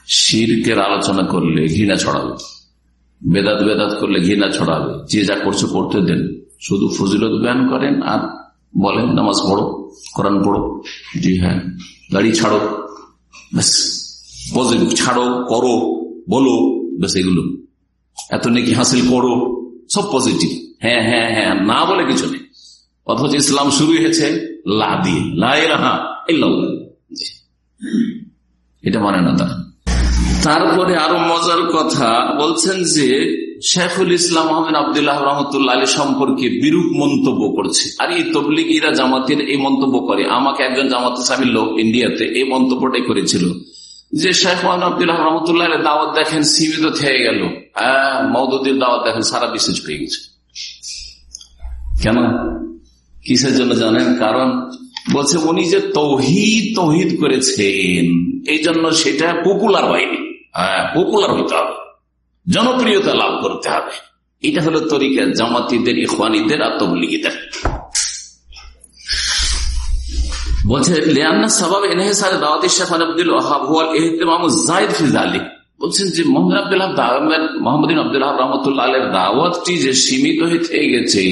শিরকের আলোচনা করলে ঘৃণা ছড়াবে। বেদাত বেদাত করলে ঘৃণা ছড়াবে। যে যা করছে করতে দেন। শুধু ফজিলত বয়ান করেন আর বলেন, নামাজ পড়ো, কোরআন পড়ো। জি হ্যাঁ গাড়ি ছাড়ো পজিটিভ ছাড়ো, করো, বলো, ব্যাস এগুলো। এত নাকি হাসিল করো, সব পজিটিভ হ্যাঁ হ্যাঁ হ্যাঁ না বলে কিছু নেই। অথচ ইসলাম শুরু হয়েছে এটা মানে না তারা। তারপরে আরও মজার কথা বলছেন যে শেখুল ইসলাম আহমেদ আবদুল্লাহ রহমতুল্লাহ আলী সম্পর্কে বিরূপ মন্তব্য করছে। আর এই তবলিগিরা জামাতের এই মন্তব্য করে। আমাকে একজন জামাত ইসলামীর লোক ইন্ডিয়াতে এই মন্তব্যটাই করেছিল যে শেখ মোহাম্মদ আবদুল্লাহ রহমতুল্লাহ দাওয়াত দেখেন, সীমিত থেকে গেল। হ্যাঁ মৌদুদ্দিন দাওয়াত দেখেন, সারা বিশেষ হয়ে গেছে। কেন? কিসের জন্য জানেন? কারণ বলছে, উনি যে তৌহিদ তৌহিদ করেছেন এই জন্য সেটা পপুলার হয়নি। হ্যাঁ পপুলার হইতে হবে। জনপ্রিয়তা লাভ করতে হবে। এটা হলো তরিকা জামাতিদের ইফানিদের আর তবলিগীদের বলছে লিয়ান্না সবাব এনেসারে দাওয়াতি শেখ আব্দুল ওয়াহাব হুয়াল ইহতিমাম জায়দ ফি বলছেন যে মোহাম্মদ আবদুল্লাহ মোহাম্মদ আবদুল্লাহ রহমতুল্লাহ আলের দাওয়াতটি যে সীমিত হয়ে থেকে গেছে,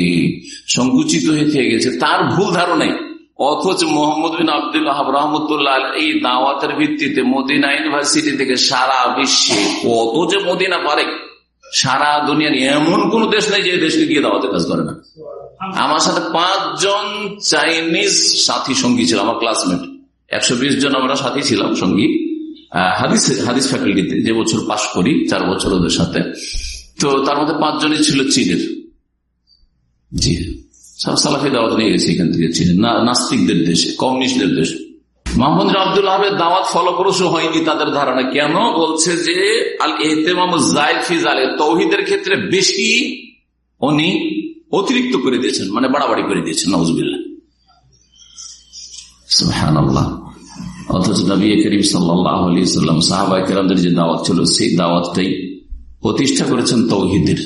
সংকুচিত হয়ে থেকে গেছে, তার ভুল ধারণাই। অথচ মোহাম্মদ বিন আবদুল্লাহ রহমতুল্লাহ এই দাওয়াতের ভিত্তিতে মদিনা ইউনিভার্সিটি থেকে সারা বিশ্বে কত যে মদিনা পারে, সারা দুনিয়ার এমন কোন দেশ নেই যে দেশকে গিয়ে দাওয়াতের কাজ করে না। আমার সাথে পাঁচজন চাইনিজ সাথী সঙ্গী ছিল, আমার ক্লাসমেট একশো বিশ জন আমরা সাথী ছিলাম সঙ্গী। হাদিস হাদিস ফ্যাকাল্টিতে যে বছর পাশ করি, চার বছর ওদের সাথে। তো তার মধ্যে পাঁচজনই ছিল চীনের। জি। সালাফি দাওয়াত নিয়ে গেছে এখান থেকে চীনের। নাস্তিকদের দেশে, কমিউনিস্টদের দেশে। মোহাম্মদ আব্দুল আহমেদ দাওয়াত ফলপ্রসূ হয়নি তাদের ধারণা। কেন? বলছে যে আল এহতেমাম তৌহিদের ক্ষেত্রে বেশি উনি অতিরিক্ত করে দিয়েছেন মানে বাড়াবাড়ি করে দিয়েছেন নজবিল্লা অথচ নবী করিম সাল্লাম সাহাবাই যে দাওয়াত ছিল, সেই দাওয়াতটাই প্রতিষ্ঠা করেছেন তৌহিদের।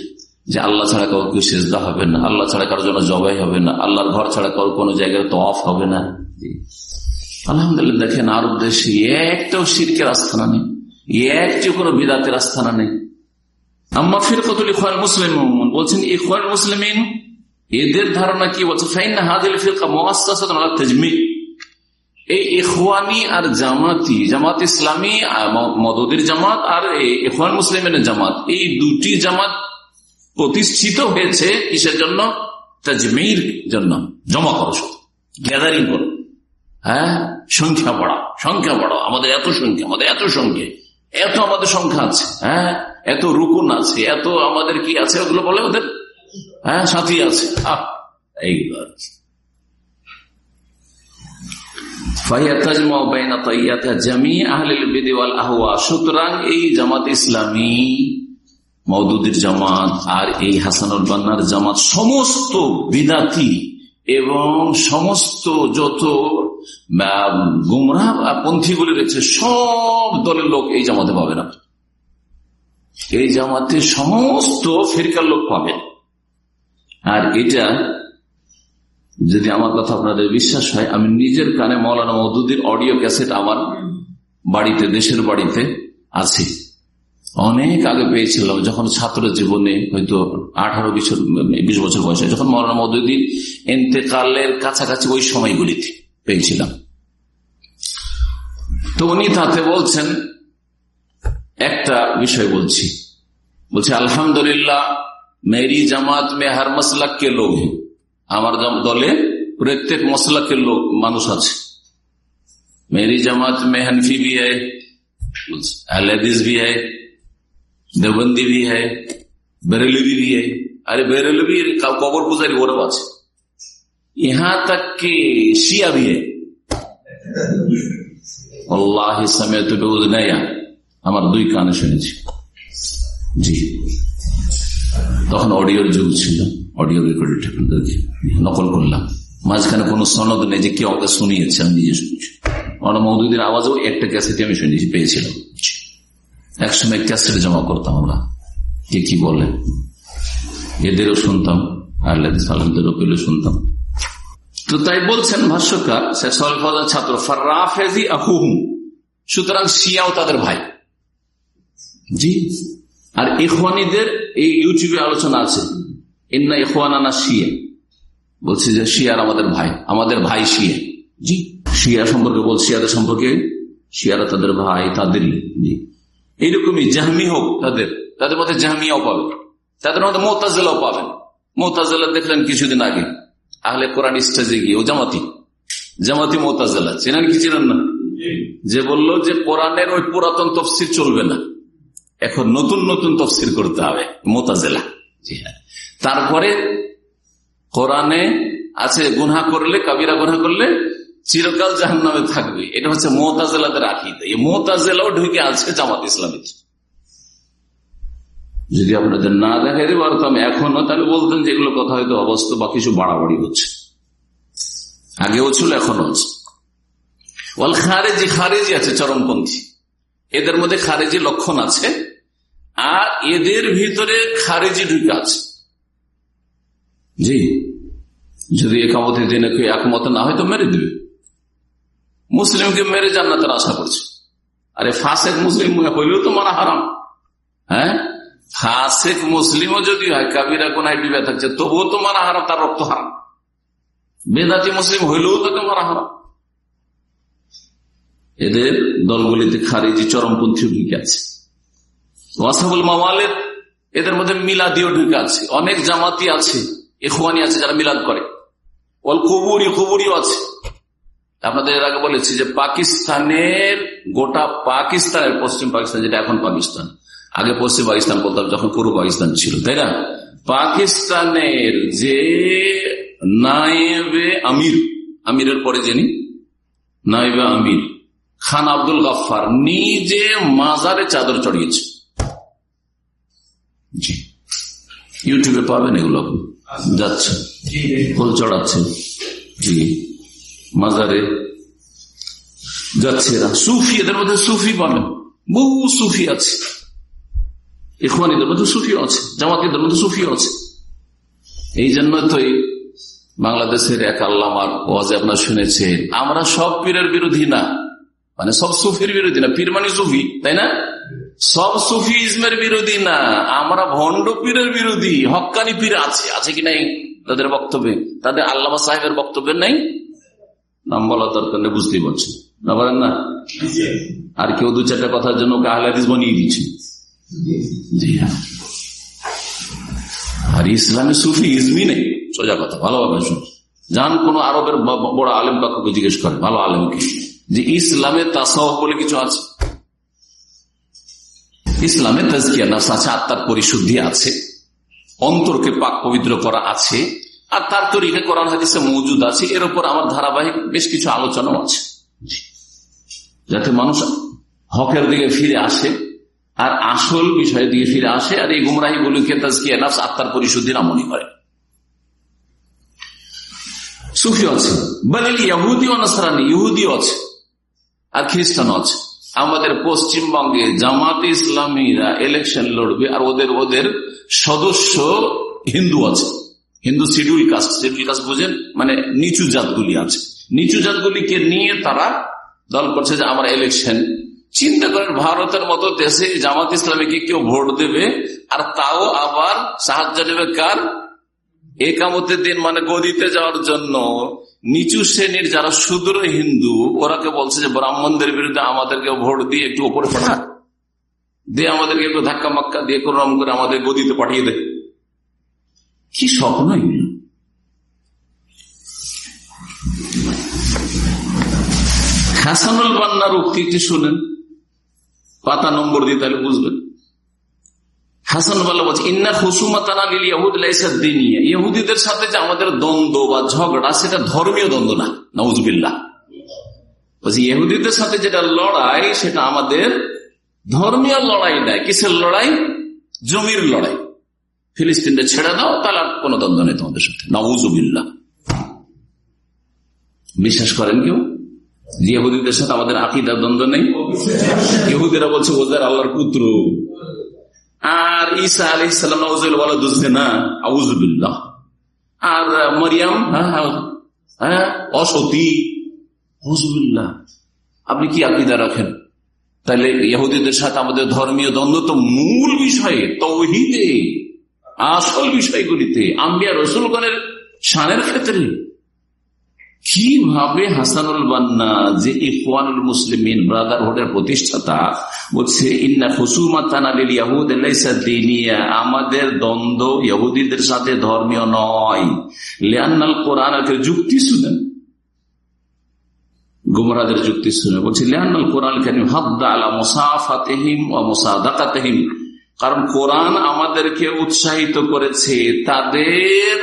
যে আল্লাহ ছাড়া কাউকে সেজদা হবে না, আল্লাহ ছাড়া কারোর জন্য জবাই হবে না, আল্লাহর ঘর ছাড়া কারোর কোনো জায়গায় তফ হবে না। আলহামদুলিল্লাহ, দেখেন আরব দেশে একটাও শিরকের আস্থানা নেই একটিও কোনো বিদাতের আস্থানা নেই। আম্মা ফিরকতুল ইখান মুসলিম বলছেন ইখান মুসলিমিন, এদের ধারণা কি? বলছে ফাইন হাদিল ফিরকা তাজমি। এই ইখওয়ানি আর জামাতি, জামাত ইসলামী মদদের জামাত আর ইখওয়ান মুসলিমের জামাত, এই দুটি জামাত প্রতিষ্ঠিত হয়েছে কিসের জন্য? তাজমির জন্য, জমা করো গ্যাদারিং করো। হ্যাঁ? সংখ্যা বাড়া সংখ্যা বাড়াও, আমাদের এত সংখ্যা, আমাদের এত সংখ্যা, এত আমাদের সংখ্যা আছে হ্যাঁ? এত রুকুন আছে, এত আমাদের কি আছে ওগুলো বলে ওদের? হ্যাঁ? সাথী আছে এইগুলো আছে সুতরাং এই জামাত ইসলামী মৌদুদির জামাত আর এই হাসানুল বান্নার জামাত সমস্ত বিদাতি এবং সমস্ত যত গুমরা পন্থীগুলি রয়েছে, সব দলের লোক এই জামাতে পাবে না। এই জামাতে সমস্ত ফেরকার লোক পাবে। আর এটা যদি আমার কথা আপনাদের বিশ্বাস হয়, আমি নিজের কানে মৌলানা মৌদুদির অডিও ক্যাসেট আমার বাড়িতে, দেশের বাড়িতে আছে। অনেক আগে পেয়েছিলাম, যখন ছাত্র জীবনে হয়তো আঠারো বছর, বিশ বছর বয়সে, যখন মৌলানা মদুদ্দিন এতেকালের কাছাকাছি ওই সময়গুলিতে পেয়েছিলাম। তো উনি তাতে বলছেন, একটা বিষয় বলছি। বলছে, আলহামদুলিল্লাহ, মেরি জামাত মে হার মসলাককে লোক আমার দলে প্রত্যেক মশলাকের লোক, মানুষ আছে। মেরি জামাত মে হনফি ভি হ্যাদিস ভি বি ভি হরেলবি ভি হরে বেরেলবি কবর পূজারি ওরাও আছে। ইহা তক কে শিয়া ভি আল্লাহ সমেত আমার দুই কানে শুনেছি। জি। তখন অডিওর যুগ ছিল। অডিও রেকর্ডেড নকল করলাম। মাঝখানে কোনো সনদ নেই যে কেউ আমাকে শুনিয়েছে, আমি নিজে শুনছি। অন্য মৌদুদের আওয়াজও একটা ক্যাসেটে আমি শুনেছি, পেয়েছিলাম। একসময় ক্যাসেট জমা করতাম আমরা। কে কি বলে? এদেরও শুনতাম আল্লাহ সালামদেরও পেলে শুনতাম। তো তাই বলছেন ভাষ্যকার ছাত্র, ফার্রাফেজি আহুহুম। সুতরাং শিয়াও তাদের ভাই। জি। আর ইখওয়ানিদের এই ইউটিউবে আলোচনা আছে। ইন্না ইখওয়ানা শিয়া। বলছে যে শিয়ার আমাদের ভাই। আমাদের ভাই শিয়া। জি। শিয়া সম্পর্কে বল শিয়াদের সম্পর্কে? শিয়ারা তাদের ভাই তাদেরই। জি। এইরকমই জাহমি হোক তাদের। তাদের মধ্যে জাহমিয়াও পাবে। তাদের মধ্যে মোতাজেলাও পাবেন মোতাজেলা দেখলেন কিছুদিন আগে। আহলে কোরআন স্টেজে গিয়ে। ও জামাতি। জামাতি মোতাজেলা। চেনেন কি চেনেন না? যে বলল যে কোরআনের ওই পুরাতন তফসির চলবে না। এখন নতুন নতুন তফসির করতে হবে। মোতাজেলা। জি হ্যাঁ। তারপরে কোরআনে আছে গুনা করলে, কাবিরা গুনা করলে চিরকাল জাহান নামে থাকবে। এটা হচ্ছে মোতাজেলাদের আকিদা। এই মোতাজেলাও ঢুকে আছে জামাত ইসলামের। যদি আপনাদের না দেখাই দিতে পারতাম এখনও তাহলে বলতেন যে এগুলো কথা হয়তো অবস্থা বা কিছু বাড়াবাড়ি হচ্ছে। আগেও ছিল এখনও আছে। ওয়াল খারেজি খারেজি আছে, চরমপন্থী। এদের মধ্যে খারেজি লক্ষণ আছে, আর এদের ভিতরে খারেজি ঢুকে আছে। জি। যদি একামতের দিনে কেউ একমত না হয়, তো মেরে দিবে। মুসলিমকে মেরে জান্নাতের আশা করছে। আরে ফাঁসেক মুসলিম হইলেও তো মারা হারাম। হ্যাঁ? ফাঁসেক মুসলিমও যদি হয়, কাবিরা কোনায় ডিবে থাকছে, তবুও তো মারা হারাম, তার রক্ত হারাম। বেদাতি মুসলিম হইলেও তোকে মারা হারাম। এদের দলগুলিতে খারিজি চরমপন্থী ঢুকে আছে। ওয়াসাবুল মাওয়ালের এদের মধ্যে মিলাদিও ঢুকে আছে। অনেক জামাতি আছে। এখওয়ানি আছে যারা মিলাদ করে। ওল কবুরি, কবুরিও আছে। আপনাদের এর আগে বলেছি যে পাকিস্তানের, গোটা পাকিস্তানের পশ্চিম পাকিস্তান যেটা এখন পাকিস্তান, আগে পশ্চিম পাকিস্তান বলতাম যখন পূর্ব পাকিস্তান ছিল, তাই না? পাকিস্তানের যে নায়েবে আমির, আমিরের পরে যিনি নাইবে আমির, খান আব্দুল গাফার নিজে মাজারে চাদর চড়িয়েছে। জি। ইউটিউবে পাবেন এগুলো যাচ্ছে। ফুল চড়াচ্ছে। জি। মাজারে যাচ্ছে এরা। সুফি এদের মধ্যে সুফি পাবেন বহু সুফি আছে। ইখওয়ানিদের মধ্যে সুফিও আছে। জামাতিদের মধ্যে সুফিও আছে। এই জন্য তো বাংলাদেশের এক আল্লামার ওয়াজে আপনার শুনেছেন। আমরা সব পীরের বিরোধী না। মানে সব সুফির বিরোধী না। পীর মানে সুফি তাই না? সব সুফি ইসমের বিরোধী না, আমরা ভণ্ড পীরের বিরোধী, হকানি পীর আছে আছে কি নাই তাদের বক্তব্যে? তাদের আল্লামা সাহেবের বক্তব্যে নাই? নাম বলা দরকার নেই, বুঝতেই পারছি না বলেন না? আর কেউ দু চারটা কথার জন্য কাহলাদিস বানিয়ে দিচ্ছে। জি হ্যাঁ। আর ইসলামে সুফি ইসমি নেই। সোজা কথা ভালোভাবে শুন যান কোন আরবের বড় আলেম কাকুকে জিজ্ঞেস করে, ভালো আলেমকে যে ইসলামে তাসাহ বলে কিছু আছে? ইসলামে তাজকিয়া নাফস আছে আত্মার পরিশুদ্ধি আছে, অন্তরকে পাক পবিত্র করা আছে, আর তার তরিকে কোরআন হাদিসে মজুদ আছে, এর উপর আমার ধারাবাহিক বেশ কিছু আলোচনাও আছে। যাতে মানুষ হকের দিকে ফিরে আসে, আর আসল বিষয় দিকে ফিরে আসে, আর এই গুমরাহি গুলিকে তাজকিয়া নাফস আত্মার পরিশুদ্ধি নামনি করে। সুফি আছে বলে ইহুদি অনাসরানি ইহুদিও আছে, আর খ্রিস্টান আছে। আমাদের পশ্চিমবঙ্গে জামাত ইসলামীরা ইলেকশন লড়বে আর ওদের ওদের সদস্য হিন্দু আছে। Hindu schedule caste schedule caste বুঝেন? মানে নিচু জাতগুলি আছে। নিচু জাতগুলিকে নিয়ে তারা দল করছে যে আমরা ইলেকশন চিন্তা করেন ভারতের মতো দেশে জামাত ইসলামীকে কেউ ভোট দেবে আর তাও আবার সাহায্য নেবে কার? একামতের দিন মানে গদিতে যাওয়ার জন্য। নিচু শ্রেণির যারা সুদূর হিন্দু ওরাকে বলছে যে ব্রাহ্মণদের বিরুদ্ধে আমাদেরকে ভোট দিয়ে একটু উপরে পাঠা দিয়ে আমাদেরকে একটু ধাক্কা মাক্কা দিয়ে কোন করে আমাদের গদিতে পাঠিয়ে দেয় কি স্বপ্ন হাসানুল বান্নার উক্তিটি শুনেন। পাতা নম্বর দিয়ে তাহলে বুঝবেন। হাসান বাল্লা বলছে, ইন্না হুসুমাতানা ইহুদিদের সাথে যে আমাদের দ্বন্দ্ব বা ঝগড়া, সেটা ধর্মীয় দ্বন্দ্ব না। নজবিল্লা বলছি, ইহুদিদের সাথে যেটা লড়াই, সেটা আমাদের ধর্মীয় লড়াই নয়। কিসের লড়াই? জমির লড়াই। ফিলিস্তিনটা ছেড়ে দাও, তাহলে কোন দ্বন্দ্ব নেই তোমাদের সাথে। নজুবিল্লা বিশ্বাস করেন কেউ? ইহুদিদের সাথে আমাদের আকিদার দ্বন্দ্ব নেই? ইহুদিরা বলছে ওদের আল্লাহর পুত্র। আর ঈসা আলি ইসলাম না আউজবিল্লাহ আর মরিয়াম হ্যাঁ, হ্যাঁ, হ্যাঁ অসতী হজবুল্লাহ। আপনি কি আকিদা রাখেন? তাহলে ইহুদিদের সাথে আমাদের ধর্মীয় দ্বন্দ্ব তো মূল বিষয়ে তৌহিদে আসল বিষয়গুলিতে আম্বিয়া রসুলগণের সানের ক্ষেত্রে। কীভাবে হাসানুল বান্না যে ইফওয়ানুল মুসলিমিন ব্রাদারহুডের প্রতিষ্ঠাতা বলছে, ইন্না আমাদের দ্বন্দ্ব ইহুদিদের সাথে ধর্মীয় নয়। লিয়ান্নাল কোরআন যুক্তি শুনেন গুমরাদের যুক্তি শুনে বলছে লিয়ান্নাল কোরআন কারিম হাদ্দা আলা মুসাফাতিহিম ও মুসাদাকাতিহিম কারণ কোরআন আমাদেরকে উৎসাহিত করেছে, তাদের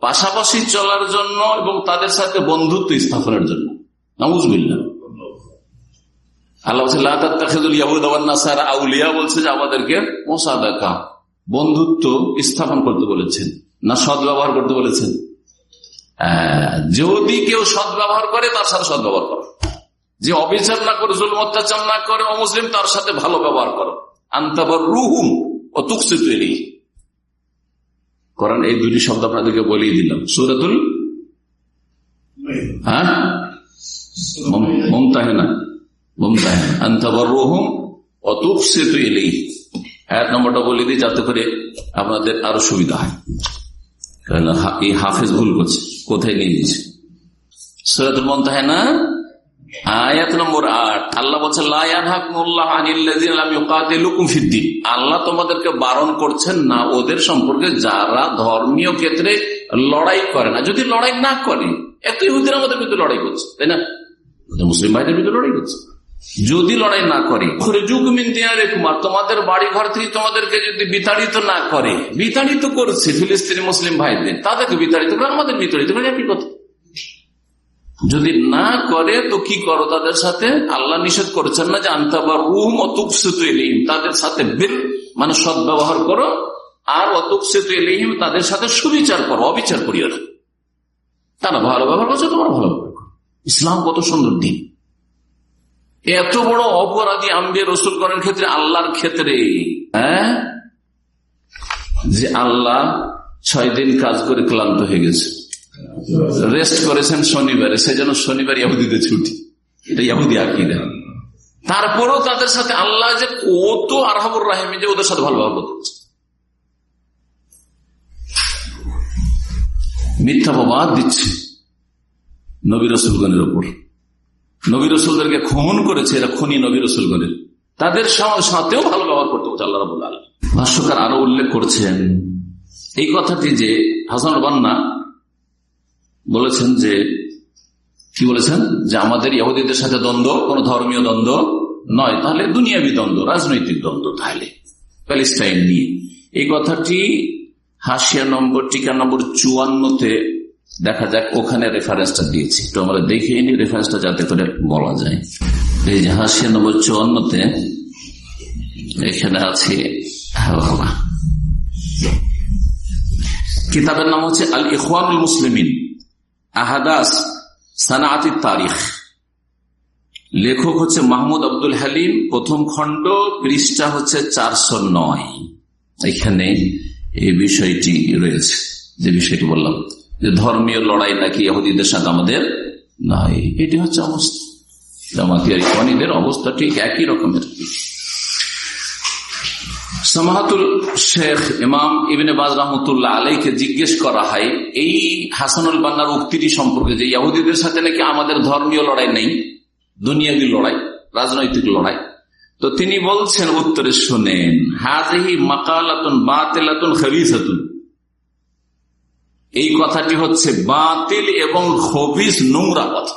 পাশাপাশি চলার জন্য এবং তাদের সাথে বন্ধুত্ব স্থাপনের জন্য। আল্লাহ আউলিয়া বলছে যে আমাদেরকে বন্ধুত্ব স্থাপন করতে বলেছেন, না করতে বলেছেন। যদি কেউ সদ্ব্যবহার করে, তার সাথে সদ্ব্যবহার করো। যে অবিচার না করে জুল অত্যাচার না করে, অমুসলিম, তার সাথে ভালো ব্যবহার করো। আন্তাবর রুহুম ও তুকসিত কোরআন এই দুটি শব্দ আপনাদেরকে বলিয়ে দিলাম। সুরাতুল হ্যাঁ? নম্বরটা বলে দিই যাতে করে আপনাদের আরও সুবিধা হয়। হাফেজ ভুল করছে। কোথায় নিয়ে দিয়েছে সুরাতুল মমতাহেনা আল্লাহ তোমাদেরকে বারণ করছেন না ওদের সম্পর্কে, যারা ধর্মীয় ক্ষেত্রে লড়াই করে না। যদি লড়াই না করে, এত ইহুদিন আমাদের বিরুদ্ধে লড়াই করছে, তাই না? মুসলিম ভাইদের বিরুদ্ধে লড়াই করছে। যদি লড়াই না করে তোমাদের বাড়ি ঘর থেকে তোমাদেরকে যদি বিতাড়িত না করে, বিতাড়িত করছে ফিলিস্তিনি মুসলিম ভাইদের, তাদেরকে বিতাড়িত করে, আমাদের বিতাড়িত করে একই কথা? যদি না করে, তো কি করো তাদের সাথে? আল্লাহ নিষেধ করেছেন না যে আন্তাবার রুম অতুকসিত এলিম তাদের সাথে বের মানে সদ্ব্যবহার করো, আর অতুকসিত এলিম তাদের সাথে সুবিচার করো, অবিচার করিও না। তারা ভালো ব্যবহার করছে, তোমার ভালো ইসলাম কত সুন্দর দিন। এত বড় অপরাধী আম্বে রসুল করার ক্ষেত্রে আল্লাহর ক্ষেত্রে হ্যাঁ? যে আল্লাহ ছয় দিন কাজ করে ক্লান্ত হয়ে গেছে। রেস্ট করেছেন শনিবারে সেজন্য শনিবার ইয়াহুদিদের ছুটি। এটা ইয়াহুদি আকিদা। তারপরেও তাদের সাথে আল্লাহ যে কত আরহাবুর রাহিম যে ওদের সাথে ভালো ব্যবহার করছে মিথ্যা প্রবাদ দিচ্ছে নবী রসুলগণের ওপর নবী রসুলদেরকে খুন করেছে, এরা খনি নবী রসুলগণের। তাদের সাথেও ভালো ব্যবহার করতে হচ্ছে আল্লাহ রাবুল ভাষ্যকার আরও উল্লেখ করছেন এই কথাটি যে হাসান বান্না বলেছেন যে, কি বলেছেন? যে আমাদের ইহুদিদের সাথে দ্বন্দ্ব, কোন ধর্মীয় দ্বন্দ্ব নয়। তাহলে দুনিয়াবি দ্বন্দ্ব, রাজনৈতিক দ্বন্দ্ব তাহলে, প্যালেস্টাইন নিয়ে। এই কথাটি হাসিয়া নম্বর টিকা নম্বর চুয়ান্নতে দেখা যাক, ওখানে রেফারেন্সটা দিয়েছি। তো আমরা দেখে নি রেফারেন্সটা যাতে করে বলা যায়। এই যে হাসিয়া নম্বর চুয়ান্নতে, এখানে আছে বাবা। কিতাবের নাম হচ্ছে আল ইখানুল মুসলিমিন। আহাদাস সানাআতি তারিখ। লেখক হচ্ছে মাহমুদ আব্দুল হালিম। প্রথম খণ্ড পৃষ্ঠা হচ্ছে চারশো নয়। এখানে এই বিষয়টি রয়েছে। যে বিষয়টি বললাম, যে ধর্মীয় লড়াই নাকি ইহুদিদের সাথে আমাদের নাই এটি হচ্ছে অবস্থা। জামাতিয়ার অবস্থা ঠিক একই রকমের। সামাহাতুল শেখ ইমাম ইবিনে বাজ রহমতুল্লাহ আলাইকে জিজ্ঞেস করা হয়, এই হাসানুল বান্নার উক্তিটি সম্পর্কে যে ইহুদিদের সাথে নাকি আমাদের ধর্মীয় লড়াই নেই? দুনিয়াবি লড়াই, রাজনৈতিক লড়াই। তো তিনি বলছেন, উত্তরে শোনেন হাজহি মাকালাতুন বাতিলাতুন খবিসাতুন এই কথাটি হচ্ছে বাতিল এবং খবিস নোংরা কথা।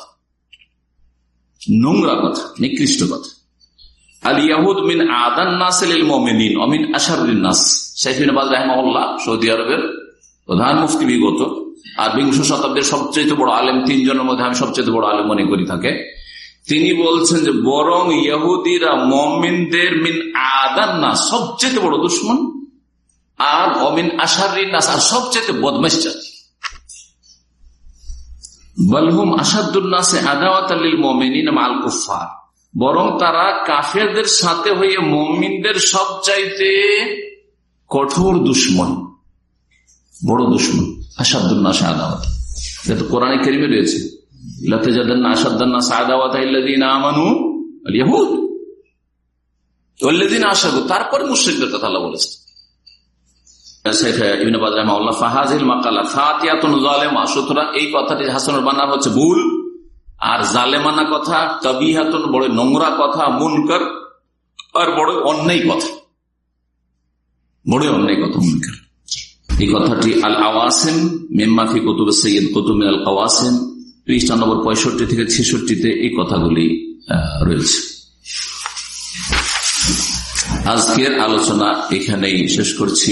নোংরা কথা, নিকৃষ্ট কথা। ইয়াহুদ মিন আদান অমিন আশারুদ্দিন নাস। সৌদি আরবের প্রধান আর বিংশ শতাব্দীর সবচেয়ে বড় আলেম, তিনজনের মধ্যে আমি সবচেয়ে বড় আলেম মনে করি থাকে তিনি বলছেন যে, বরং ইহুদিরা মমিনদের মিন আদান না সবচেয়ে বড় দুশ্মন, আর অমিন আশারিন নাস, আর সবচেয়ে বদমাস জাতি। বলহুম আসাদুল্নাসে আদাওয়াত আল কুফার বরং তারা কাফেরদের সাথে হয়ে মমিনদের সবচাইতে কঠোর দুশ্মন, বড় দুশ্মন আসাদুল্নাসে আদাওয়াত এটা তো কোরআনে কেরিমে রয়েছে। তারপরে কথা বলেছে। এই কথাটি হাসানুর বানার হচ্ছে ভুল। আর জালেমানা কথা, কবিহাতন বড় নোংরা কথা, মুনকার আর বড় অন্যায় কথা। বড় অন্যায় কথা, মুনকার। এই কথাটি আল আওয়াসেম মেম্মাফি কুতুব সৈয়দ কুতুব আল আওয়াসেম পৃষ্ঠা নম্বর পঁয়ষট্টি থেকে ছেষট্টিতে এই কথাগুলি রয়েছে। আজকের আলোচনা এখানেই শেষ করছি।